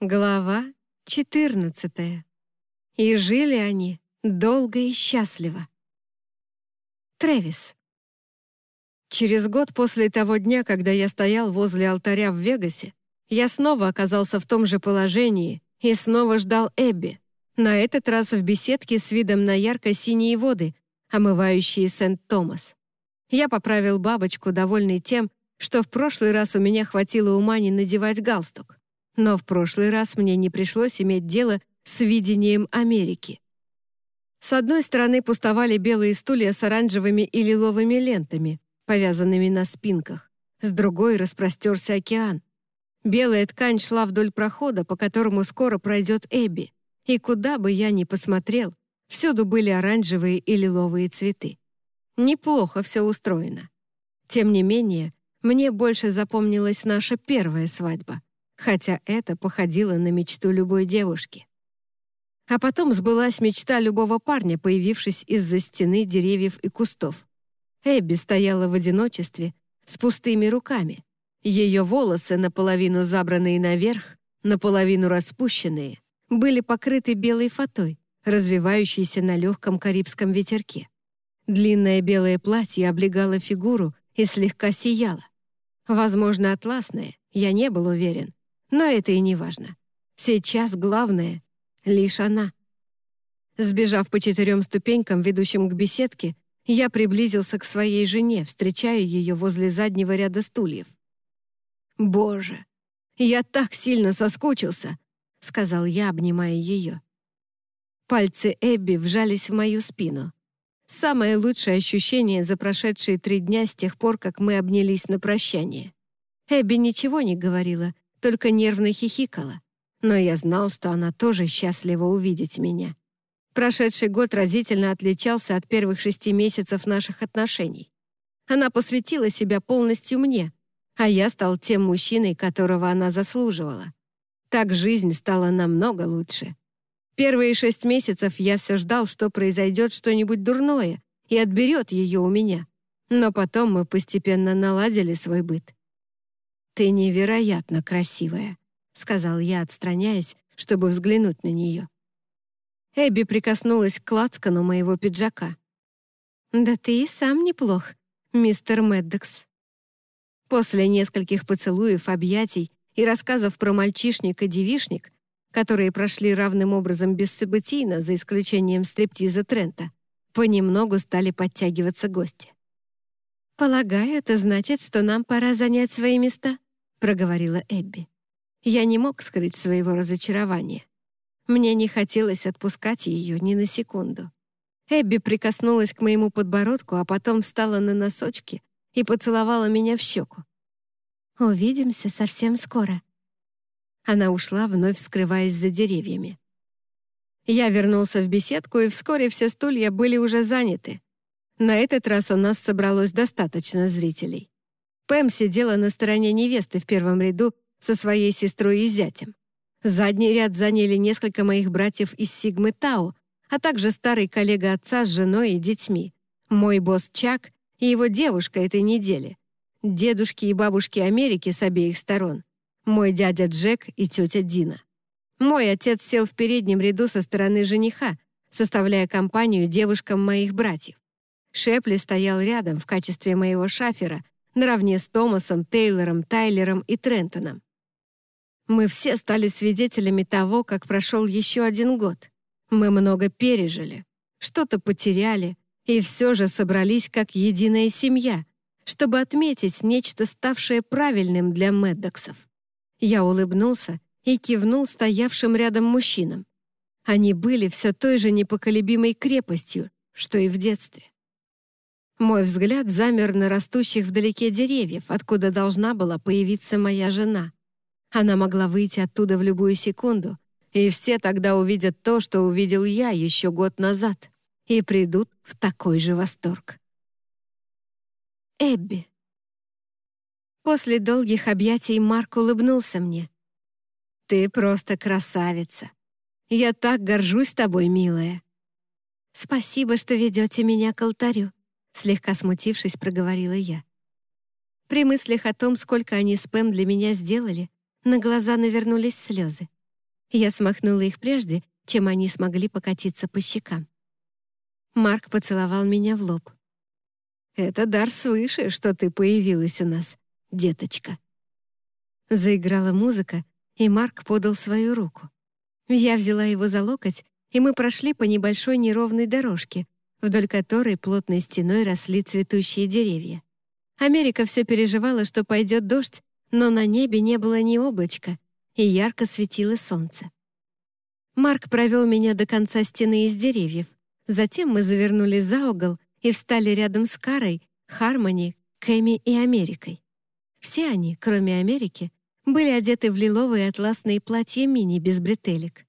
Глава 14. И жили они долго и счастливо. Трэвис. Через год после того дня, когда я стоял возле алтаря в Вегасе, я снова оказался в том же положении и снова ждал Эбби, на этот раз в беседке с видом на ярко-синие воды, омывающие Сент-Томас. Я поправил бабочку, довольный тем, что в прошлый раз у меня хватило ума не надевать галстук. Но в прошлый раз мне не пришлось иметь дело с видением Америки. С одной стороны пустовали белые стулья с оранжевыми и лиловыми лентами, повязанными на спинках. С другой распростерся океан. Белая ткань шла вдоль прохода, по которому скоро пройдет Эбби. И куда бы я ни посмотрел, всюду были оранжевые и лиловые цветы. Неплохо все устроено. Тем не менее, мне больше запомнилась наша первая свадьба — хотя это походило на мечту любой девушки. А потом сбылась мечта любого парня, появившись из-за стены деревьев и кустов. Эбби стояла в одиночестве, с пустыми руками. Ее волосы, наполовину забранные наверх, наполовину распущенные, были покрыты белой фатой, развивающейся на легком карибском ветерке. Длинное белое платье облегало фигуру и слегка сияло. Возможно, атласное, я не был уверен, но это и не важно. Сейчас главное — лишь она. Сбежав по четырем ступенькам, ведущим к беседке, я приблизился к своей жене, встречая ее возле заднего ряда стульев. «Боже, я так сильно соскучился!» — сказал я, обнимая ее. Пальцы Эбби вжались в мою спину. Самое лучшее ощущение за прошедшие три дня с тех пор, как мы обнялись на прощание. Эбби ничего не говорила, только нервно хихикала. Но я знал, что она тоже счастлива увидеть меня. Прошедший год разительно отличался от первых шести месяцев наших отношений. Она посвятила себя полностью мне, а я стал тем мужчиной, которого она заслуживала. Так жизнь стала намного лучше. Первые шесть месяцев я все ждал, что произойдет что-нибудь дурное и отберет ее у меня. Но потом мы постепенно наладили свой быт. «Ты невероятно красивая», — сказал я, отстраняясь, чтобы взглянуть на нее. Эбби прикоснулась к клацкану моего пиджака. «Да ты и сам неплох, мистер Мэддокс». После нескольких поцелуев, объятий и рассказов про мальчишник и девишник, которые прошли равным образом бессобытийно, за исключением стриптиза Трента, понемногу стали подтягиваться гости. «Полагаю, это значит, что нам пора занять свои места?» — проговорила Эбби. Я не мог скрыть своего разочарования. Мне не хотелось отпускать ее ни на секунду. Эбби прикоснулась к моему подбородку, а потом встала на носочки и поцеловала меня в щеку. «Увидимся совсем скоро». Она ушла, вновь скрываясь за деревьями. Я вернулся в беседку, и вскоре все стулья были уже заняты. На этот раз у нас собралось достаточно зрителей. Пэм сидела на стороне невесты в первом ряду со своей сестрой и зятем. Задний ряд заняли несколько моих братьев из Сигмы Тау, а также старый коллега отца с женой и детьми, мой босс Чак и его девушка этой недели, дедушки и бабушки Америки с обеих сторон, мой дядя Джек и тетя Дина. Мой отец сел в переднем ряду со стороны жениха, составляя компанию девушкам моих братьев. Шепли стоял рядом в качестве моего шафера, наравне с Томасом, Тейлором, Тайлером и Трентоном. Мы все стали свидетелями того, как прошел еще один год. Мы много пережили, что-то потеряли, и все же собрались как единая семья, чтобы отметить нечто, ставшее правильным для Меддоксов. Я улыбнулся и кивнул стоявшим рядом мужчинам. Они были все той же непоколебимой крепостью, что и в детстве. Мой взгляд замер на растущих вдалеке деревьев, откуда должна была появиться моя жена. Она могла выйти оттуда в любую секунду, и все тогда увидят то, что увидел я еще год назад, и придут в такой же восторг. Эбби. После долгих объятий Марк улыбнулся мне. «Ты просто красавица. Я так горжусь тобой, милая». «Спасибо, что ведете меня к алтарю», Слегка смутившись, проговорила я. При мыслях о том, сколько они с Пэм для меня сделали, на глаза навернулись слезы. Я смахнула их прежде, чем они смогли покатиться по щекам. Марк поцеловал меня в лоб. «Это дар свыше, что ты появилась у нас, деточка». Заиграла музыка, и Марк подал свою руку. Я взяла его за локоть, и мы прошли по небольшой неровной дорожке, вдоль которой плотной стеной росли цветущие деревья. Америка все переживала, что пойдет дождь, но на небе не было ни облачка, и ярко светило солнце. Марк провел меня до конца стены из деревьев. Затем мы завернули за угол и встали рядом с Карой, Хармони, Кэми и Америкой. Все они, кроме Америки, были одеты в лиловые атласные платья мини без бретелек.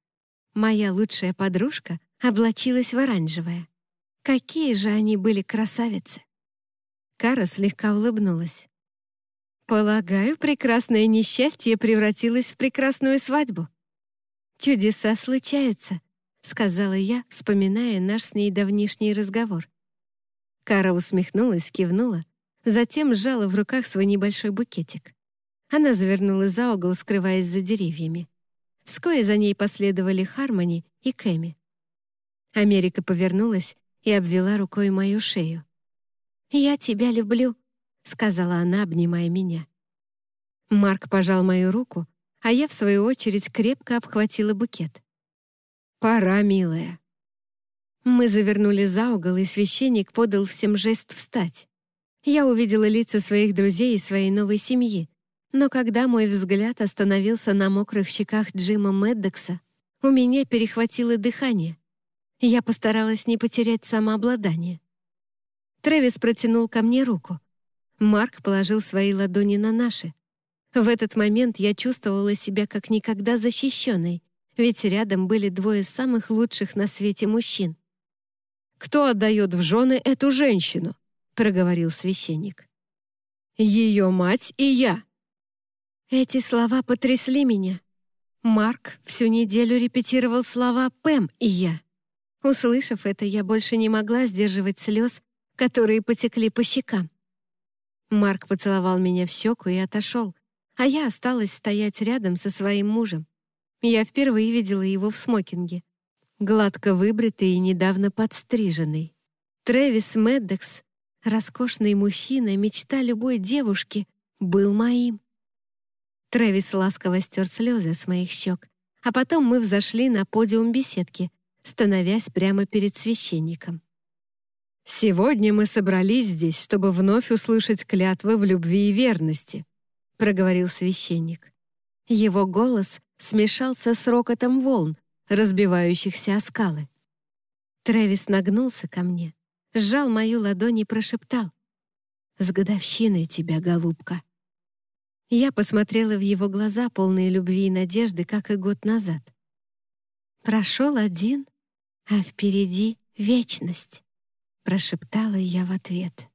Моя лучшая подружка облачилась в оранжевое. Какие же они были красавицы! Кара слегка улыбнулась. «Полагаю, прекрасное несчастье превратилось в прекрасную свадьбу». «Чудеса случаются», — сказала я, вспоминая наш с ней давнишний разговор. Кара усмехнулась, кивнула, затем сжала в руках свой небольшой букетик. Она завернула за угол, скрываясь за деревьями. Вскоре за ней последовали Хармони и Кэми. Америка повернулась и обвела рукой мою шею. «Я тебя люблю», — сказала она, обнимая меня. Марк пожал мою руку, а я, в свою очередь, крепко обхватила букет. «Пора, милая». Мы завернули за угол, и священник подал всем жест встать. Я увидела лица своих друзей и своей новой семьи, но когда мой взгляд остановился на мокрых щеках Джима Меддокса, у меня перехватило дыхание. Я постаралась не потерять самообладание. Трэвис протянул ко мне руку. Марк положил свои ладони на наши. В этот момент я чувствовала себя как никогда защищенной, ведь рядом были двое самых лучших на свете мужчин. «Кто отдает в жены эту женщину?» — проговорил священник. «Ее мать и я», эти слова потрясли меня. Марк всю неделю репетировал слова «Пэм» и «Я». Услышав это, я больше не могла сдерживать слез, которые потекли по щекам. Марк поцеловал меня в щеку и отошел, а я осталась стоять рядом со своим мужем. Я впервые видела его в смокинге. Гладко выбритый и недавно подстриженный. Трэвис Меддекс, роскошный мужчина, мечта любой девушки, был моим. Трэвис ласково стер слезы с моих щек, а потом мы взошли на подиум беседки, становясь прямо перед священником. «Сегодня мы собрались здесь, чтобы вновь услышать клятвы в любви и верности», — проговорил священник. Его голос смешался с рокотом волн, разбивающихся о скалы. Трэвис нагнулся ко мне, сжал мою ладонь и прошептал. «С годовщиной тебя, голубка!» Я посмотрела в его глаза, полные любви и надежды, как и год назад. «Прошел один, а впереди вечность», — прошептала я в ответ.